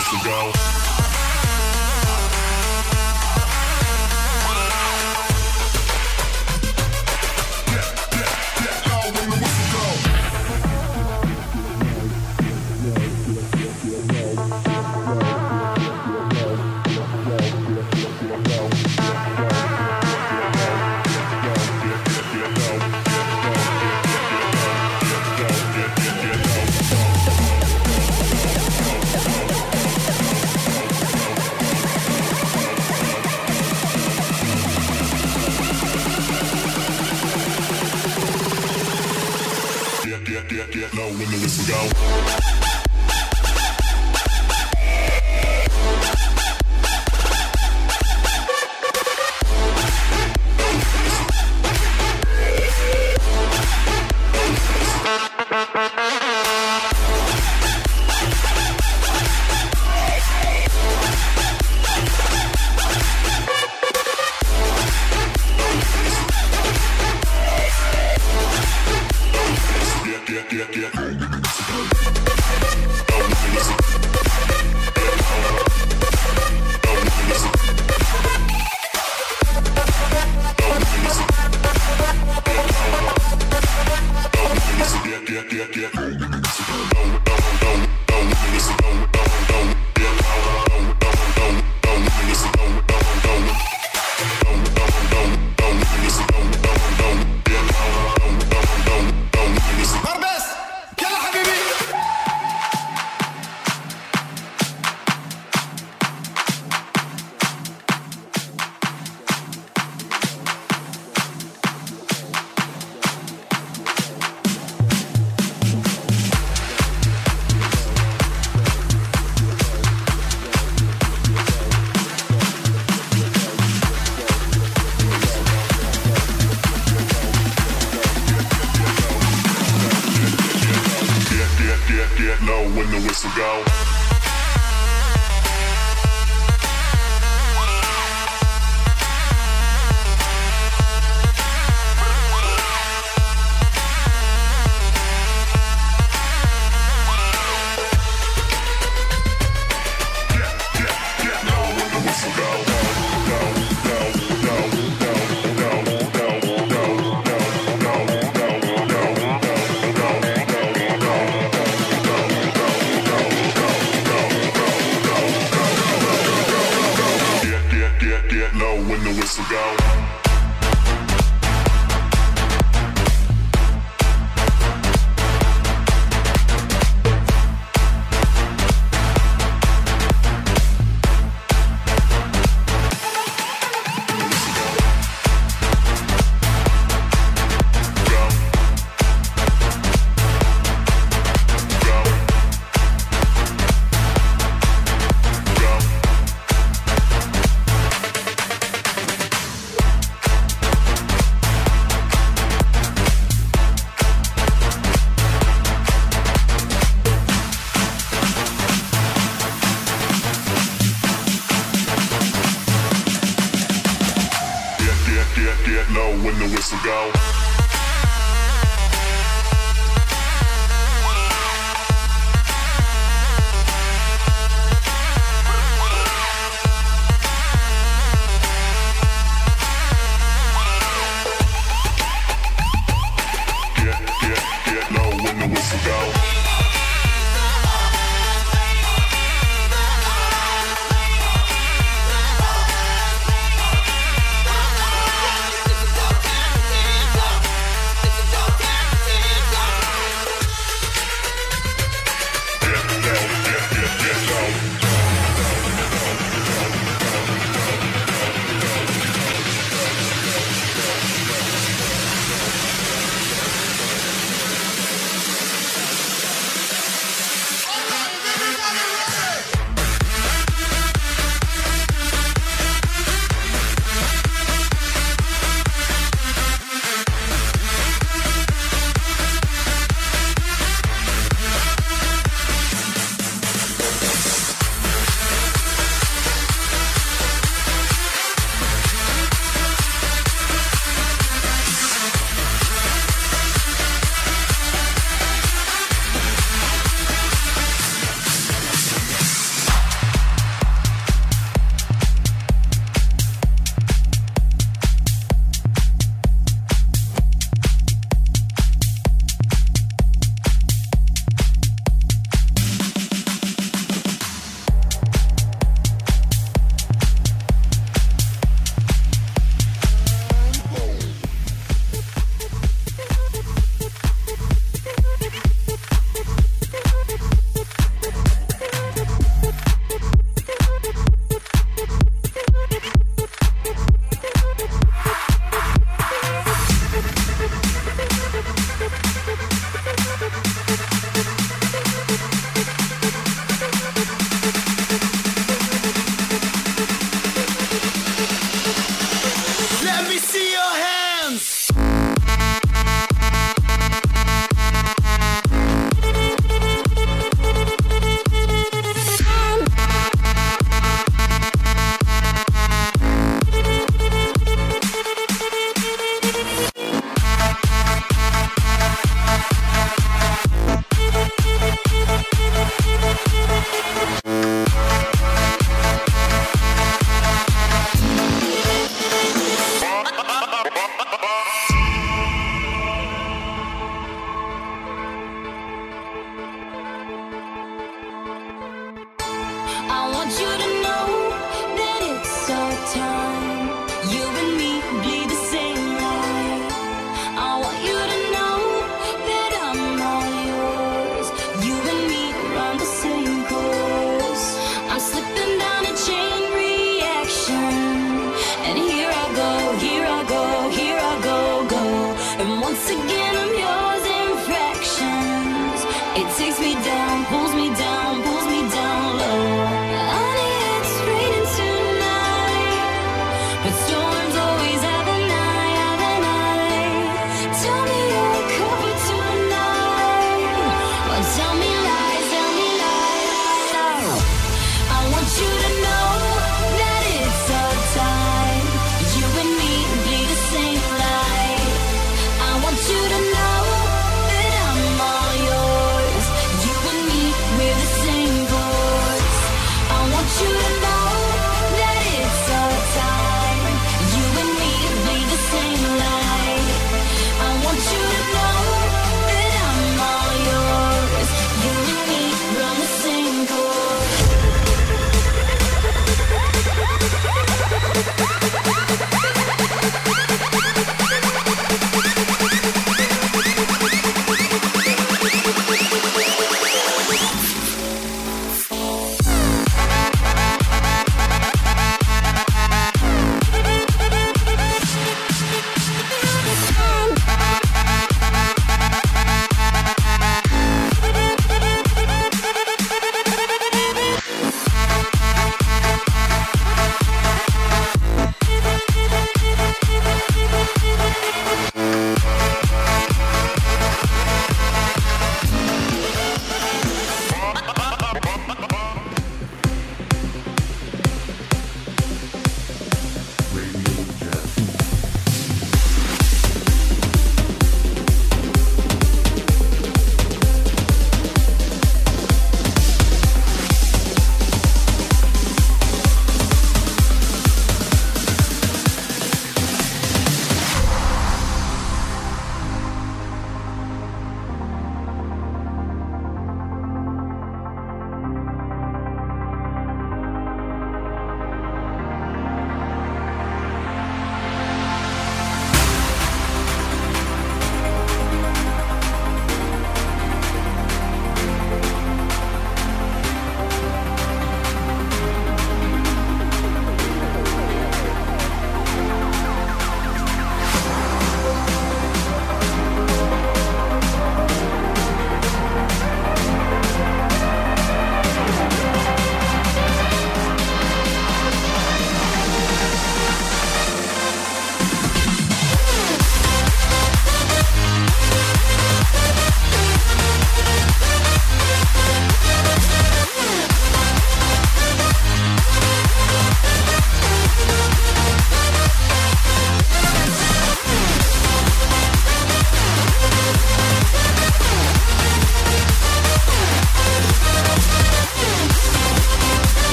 years ago.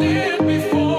Such a fool.